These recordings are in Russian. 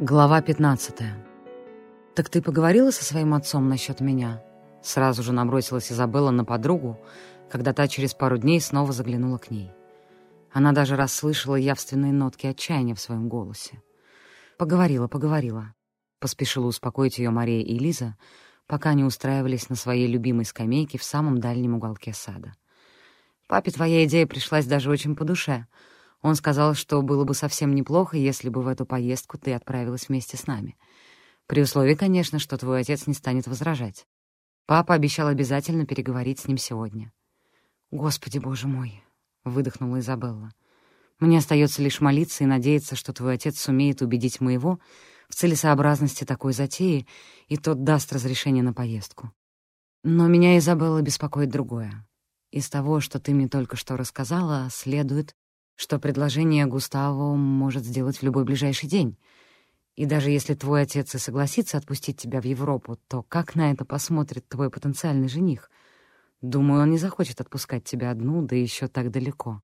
Глава 15. «Так ты поговорила со своим отцом насчет меня?» Сразу же набросилась Изабелла на подругу, когда та через пару дней снова заглянула к ней. Она даже расслышала явственные нотки отчаяния в своем голосе. «Поговорила, поговорила», — поспешила успокоить ее Мария и Лиза, пока они устраивались на своей любимой скамейке в самом дальнем уголке сада. «Папе твоя идея пришлась даже очень по душе», — он сказал, что было бы совсем неплохо, если бы в эту поездку ты отправилась вместе с нами. При условии, конечно, что твой отец не станет возражать. Папа обещал обязательно переговорить с ним сегодня. «Господи, боже мой!» — выдохнула Изабелла. «Мне остается лишь молиться и надеяться, что твой отец сумеет убедить моего в целесообразности такой затеи, и тот даст разрешение на поездку. Но меня, Изабелла, беспокоит другое. Из того, что ты мне только что рассказала, следует, что предложение Густаво может сделать в любой ближайший день. И даже если твой отец и согласится отпустить тебя в Европу, то как на это посмотрит твой потенциальный жених? Думаю, он не захочет отпускать тебя одну, да еще так далеко.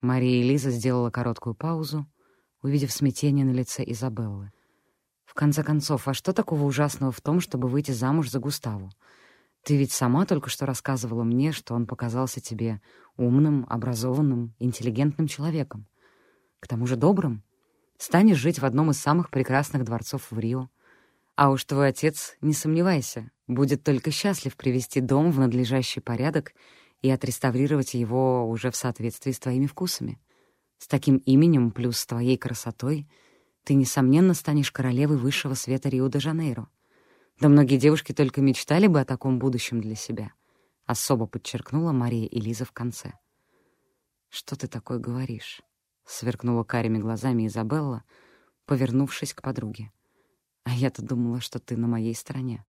Мария Элиза сделала короткую паузу, увидев смятение на лице Изабеллы. В конце концов, а что такого ужасного в том, чтобы выйти замуж за Густаву? Ты ведь сама только что рассказывала мне, что он показался тебе умным, образованным, интеллигентным человеком. К тому же добрым. Станешь жить в одном из самых прекрасных дворцов в Рио. А уж твой отец, не сомневайся, будет только счастлив привести дом в надлежащий порядок и отреставрировать его уже в соответствии с твоими вкусами. С таким именем плюс с твоей красотой ты, несомненно, станешь королевой высшего света Рио-де-Жанейро. Да многие девушки только мечтали бы о таком будущем для себя —— особо подчеркнула Мария и Лиза в конце. «Что ты такое говоришь?» — сверкнула карими глазами Изабелла, повернувшись к подруге. «А я-то думала, что ты на моей стороне».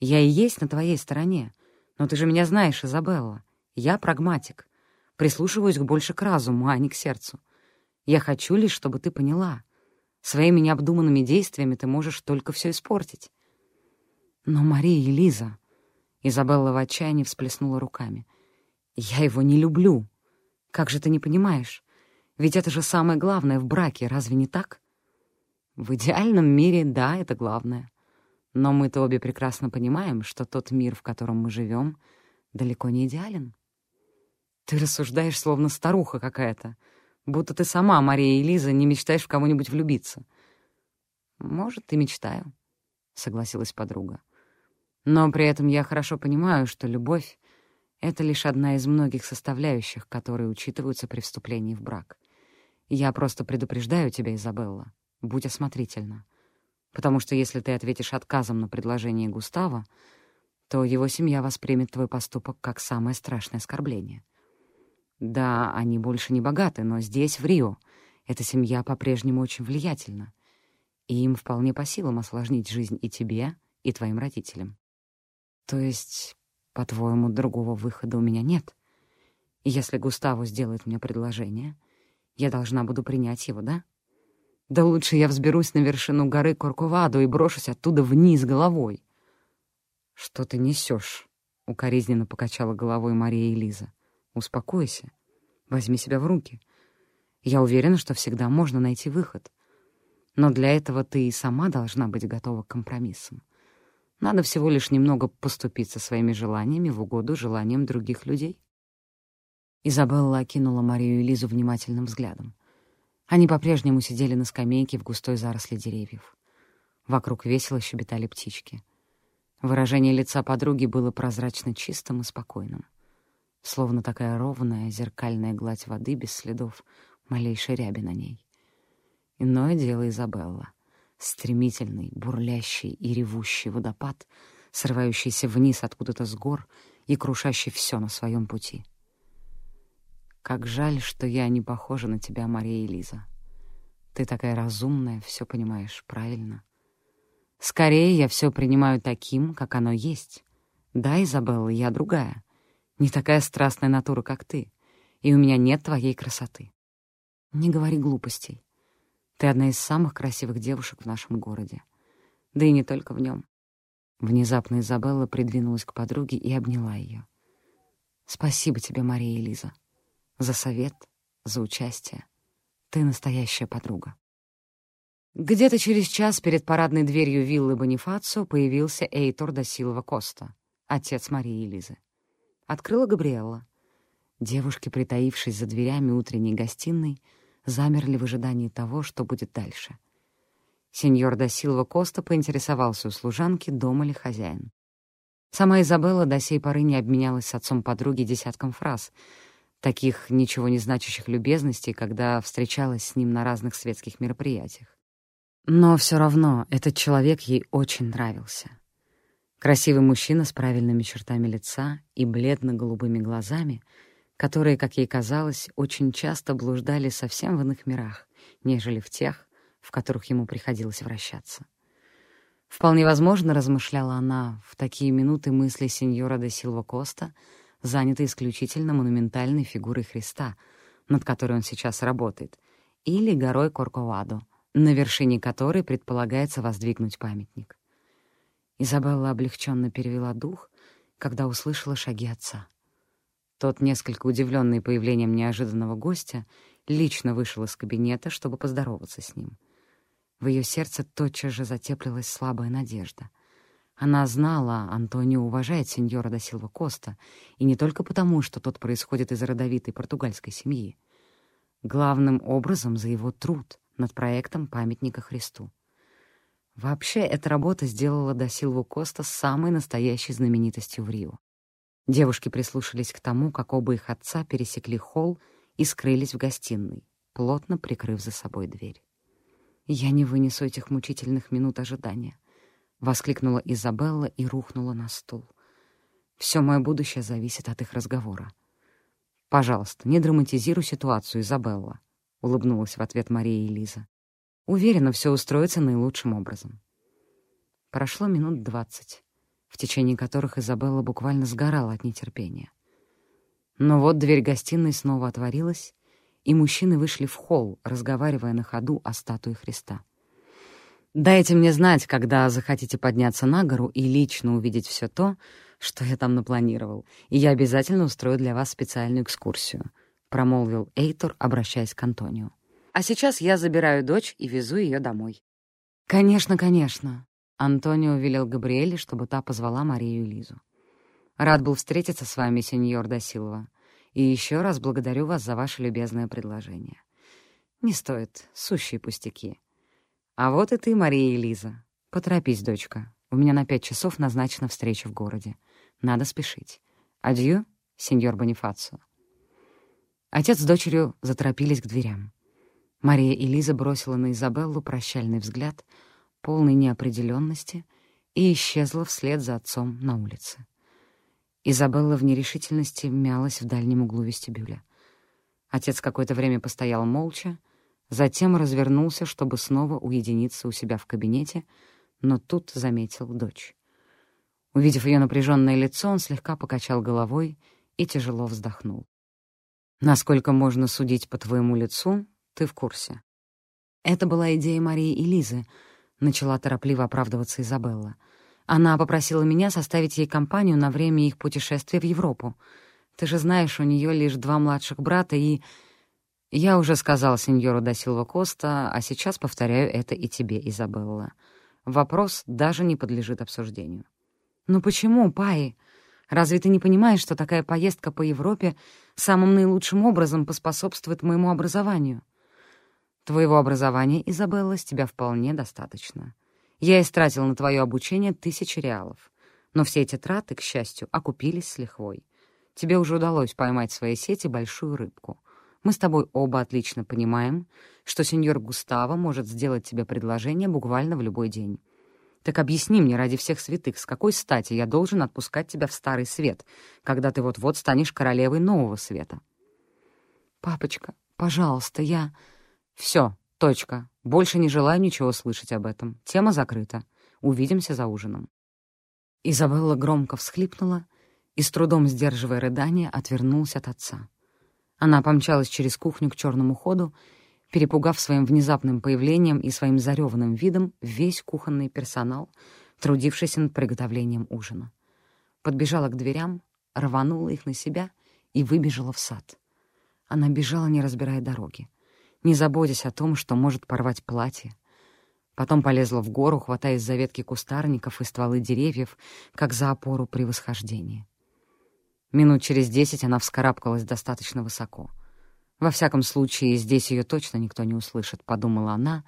«Я и есть на твоей стороне. Но ты же меня знаешь, Изабелла. Я прагматик. Прислушиваюсь больше к разуму, а не к сердцу. Я хочу лишь, чтобы ты поняла. Своими необдуманными действиями ты можешь только все испортить». «Но Мария и Лиза...» Изабелла в отчаянии всплеснула руками. «Я его не люблю. Как же ты не понимаешь? Ведь это же самое главное в браке, разве не так?» «В идеальном мире, да, это главное. Но мы-то обе прекрасно понимаем, что тот мир, в котором мы живем, далеко не идеален. Ты рассуждаешь, словно старуха какая-то, будто ты сама, Мария и Лиза, не мечтаешь в кого-нибудь влюбиться». «Может, и мечтаю», — согласилась подруга. Но при этом я хорошо понимаю, что любовь — это лишь одна из многих составляющих, которые учитываются при вступлении в брак. Я просто предупреждаю тебя, Изабелла, будь осмотрительна. Потому что если ты ответишь отказом на предложение Густава, то его семья воспримет твой поступок как самое страшное оскорбление. Да, они больше не богаты, но здесь, в Рио, эта семья по-прежнему очень влиятельна, и им вполне по силам осложнить жизнь и тебе, и твоим родителям. То есть, по-твоему, другого выхода у меня нет? И если Густаво сделает мне предложение, я должна буду принять его, да? Да лучше я взберусь на вершину горы Корковадо и брошусь оттуда вниз головой. Что ты несешь? укоризненно покачала головой Мария и Лиза. Успокойся. Возьми себя в руки. Я уверена, что всегда можно найти выход. Но для этого ты и сама должна быть готова к компромиссам. Надо всего лишь немного поступиться своими желаниями в угоду желаниям других людей. Изабелла окинула Марию и Лизу внимательным взглядом. Они по-прежнему сидели на скамейке в густой заросли деревьев. Вокруг весело щебетали птички. Выражение лица подруги было прозрачно чистым и спокойным. Словно такая ровная, зеркальная гладь воды без следов, малейшей ряби на ней. Иное дело Изабелла — стремительный, бурлящий и ревущий водопад, срывающийся вниз откуда-то с гор и крушащий все на своем пути. Как жаль, что я не похожа на тебя, Мария и Лиза. Ты такая разумная, все понимаешь правильно. Скорее, я все принимаю таким, как оно есть. Да, Изабелла, я другая. Не такая страстная натура, как ты. И у меня нет твоей красоты. Не говори глупостей. Ты одна из самых красивых девушек в нашем городе. Да и не только в нем. Внезапно Изабелла придвинулась к подруге и обняла ее. «Спасибо тебе, Мария и Лиза, за совет, за участие. Ты настоящая подруга». Где-то через час перед парадной дверью виллы Бонифацио появился Эйтор да Силва Коста, отец Марии и Лизы. Открыла Габриэлла. Девушки, притаившись за дверями утренней гостиной, замерли в ожидании того, что будет дальше. Сеньор да Коста поинтересовался у служанки, дома ли хозяин. Сама Изабелла до сей поры не обменялась с отцом подруги десятком фраз, таких ничего не значащих любезностей, когда встречалась с ним на разных светских мероприятиях. Но все равно этот человек ей очень нравился. Красивый мужчина с правильными чертами лица и бледно-голубыми глазами, которые, как ей казалось, очень часто блуждали совсем в иных мирах, нежели в тех, в которых ему приходилось вращаться. Вполне возможно, размышляла она, в такие минуты мысли сеньора де Силва Коста заняты исключительно монументальной фигурой Христа, над которой он сейчас работает, или горой Корковадо — на вершине которой предполагается воздвигнуть памятник. Изабелла облегченно перевела дух, когда услышала шаги отца. Тот, несколько удивленный появлением неожиданного гостя, лично вышел из кабинета, чтобы поздороваться с ним. В ее сердце тотчас же затеплилась слабая надежда. Она знала, Антонио уважает сеньора да Силва Коста, и не только потому, что тот происходит из родовитой португальской семьи. Главным образом за его труд, над проектом памятника Христу. Вообще, эта работа сделала до Силву Коста самой настоящей знаменитостью в Рио. Девушки прислушались к тому, как оба их отца пересекли холл и скрылись в гостиной, плотно прикрыв за собой дверь. «Я не вынесу этих мучительных минут ожидания», — воскликнула Изабелла и рухнула на стул. «Все мое будущее зависит от их разговора. Пожалуйста, не драматизируй ситуацию, Изабелла», — улыбнулась в ответ Мария и Лиза. «Уверена, все устроится наилучшим образом». Прошло минут двадцать, в течение которых Изабелла буквально сгорала от нетерпения. Но вот дверь гостиной снова отворилась, и мужчины вышли в холл, разговаривая на ходу о статуе Христа. «Дайте мне знать, когда захотите подняться на гору и лично увидеть все то, что я там напланировал, и я обязательно устрою для вас специальную экскурсию», промолвил Эйтор, обращаясь к Антонио. «А сейчас я забираю дочь и везу ее домой». «Конечно, конечно», — Антонио велел Габриэле, чтобы та позвала Марию и Лизу. «Рад был встретиться с вами, сеньор Досилова, и еще раз благодарю вас за ваше любезное предложение. Не стоит, сущие пустяки. А вот и ты, Мария и Лиза. Поторопись, дочка. У меня на пять часов назначена встреча в городе. Надо спешить. Адью, сеньор Бонифацио». Отец с дочерью заторопились к дверям. Мария и Лиза бросила на Изабеллу прощальный взгляд, полный неопределенности, и исчезла вслед за отцом на улице. Изабелла в нерешительности мялась в дальнем углу вестибюля. Отец какое-то время постоял молча, затем развернулся, чтобы снова уединиться у себя в кабинете, но тут заметил дочь. Увидев ее напряженное лицо, он слегка покачал головой и тяжело вздохнул. Насколько можно судить по твоему лицу, ты в курсе. Это была идея Марии и Лизы, начала торопливо оправдываться Изабелла. Она попросила меня составить ей компанию на время их путешествия в Европу. Ты же знаешь, у нее лишь два младших брата, и... Я уже сказал сеньору да Силва Коста, а сейчас повторяю это и тебе, Изабелла. Вопрос даже не подлежит обсуждению. «Ну почему, Паи? Разве ты не понимаешь, что такая поездка по Европе самым наилучшим образом поспособствует моему образованию? Твоего образования, Изабелла, с тебя вполне достаточно. Я истратил на твое обучение тысячи реалов. Но все эти траты, к счастью, окупились с лихвой. Тебе уже удалось поймать в своей сети большую рыбку. Мы с тобой оба отлично понимаем, что сеньор Густаво может сделать тебе предложение буквально в любой день. Так объясни мне ради всех святых, с какой стати я должен отпускать тебя в старый свет, когда ты вот-вот станешь королевой нового света? Папочка, пожалуйста, я... Все, точка. Больше не желаю ничего слышать об этом. Тема закрыта. Увидимся за ужином. Изабелла громко всхлипнула и, с трудом сдерживая рыдание, отвернулась от отца. Она помчалась через кухню к черному ходу перепугав своим внезапным появлением и своим зареванным видом весь кухонный персонал, трудившийся над приготовлением ужина. Подбежала к дверям, рванула их на себя и выбежала в сад. Она бежала, не разбирая дороги, не заботясь о том, что может порвать платье. Потом полезла в гору, хватаясь за ветки кустарников и стволы деревьев, как за опору при восхождении. Минут через десять она вскарабкалась достаточно высоко. Во всяком случае, здесь ее точно никто не услышит, — подумала она,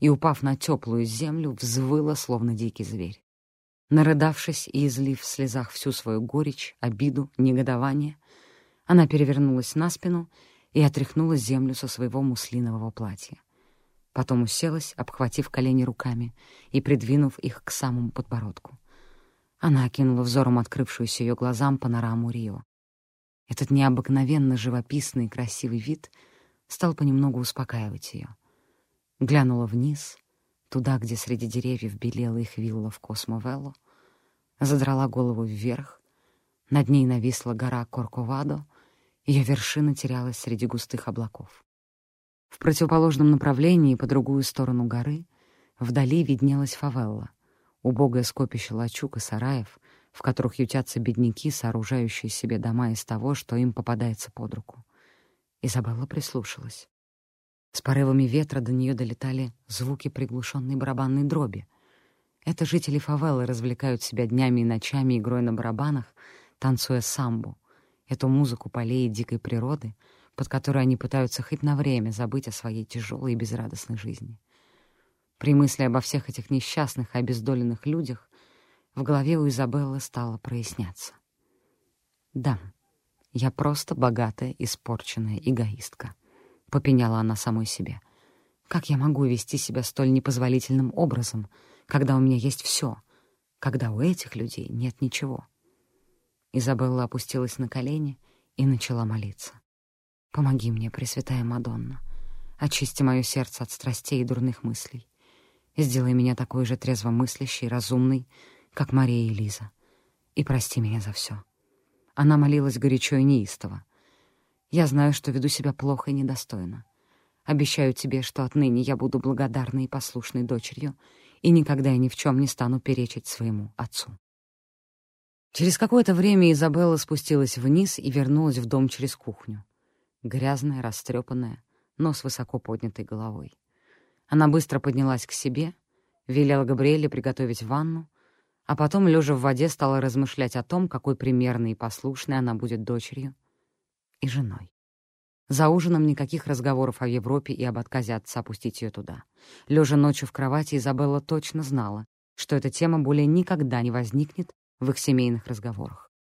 и, упав на теплую землю, взвыла, словно дикий зверь. Нарыдавшись и излив в слезах всю свою горечь, обиду, негодование, она перевернулась на спину и отряхнула землю со своего муслинового платья. Потом уселась, обхватив колени руками и придвинув их к самому подбородку. Она окинула взором открывшуюся ее глазам панораму Рио. Этот необыкновенно живописный и красивый вид стал понемногу успокаивать ее. Глянула вниз, туда, где среди деревьев белела их вилла в Космовелло, задрала голову вверх, над ней нависла гора Корковадо, ее вершина терялась среди густых облаков. В противоположном направлении, по другую сторону горы, вдали виднелась фавелла, убогое скопище лачуг и сараев, в которых ютятся бедняки, сооружающие себе дома из того, что им попадается под руку. Изабелла прислушалась. С порывами ветра до нее долетали звуки приглушенной барабанной дроби. Это жители фавелы развлекают себя днями и ночами игрой на барабанах, танцуя самбу, эту музыку полей и дикой природы — под которой они пытаются хоть на время забыть о своей тяжелой и безрадостной жизни. При мысли обо всех этих несчастных и обездоленных людях в голове у Изабеллы стало проясняться. «Да, я просто богатая, испорченная эгоистка», — попеняла она самой себе. «Как я могу вести себя столь непозволительным образом, когда у меня есть все, когда у этих людей нет ничего?» Изабелла опустилась на колени и начала молиться. Помоги мне, Пресвятая Мадонна. Очисти мое сердце от страстей и дурных мыслей. Сделай меня такой же трезвомыслящей, разумной, как Мария и Лиза. И прости меня за все. Она молилась горячо и неистово. Я знаю, что веду себя плохо и недостойно. Обещаю тебе, что отныне я буду благодарной и послушной дочерью и никогда и ни в чем не стану перечить своему отцу. Через какое-то время Изабелла спустилась вниз и вернулась в дом через кухню грязная, растрепанная, но с высоко поднятой головой. Она быстро поднялась к себе, велела Габриэле приготовить ванну, а потом, лежа в воде, стала размышлять о том, какой примерной и послушной она будет дочерью и женой. За ужином никаких разговоров о Европе и об отказе отца пустить ее туда. Лежа ночью в кровати, Изабелла точно знала, что эта тема более никогда не возникнет в их семейных разговорах.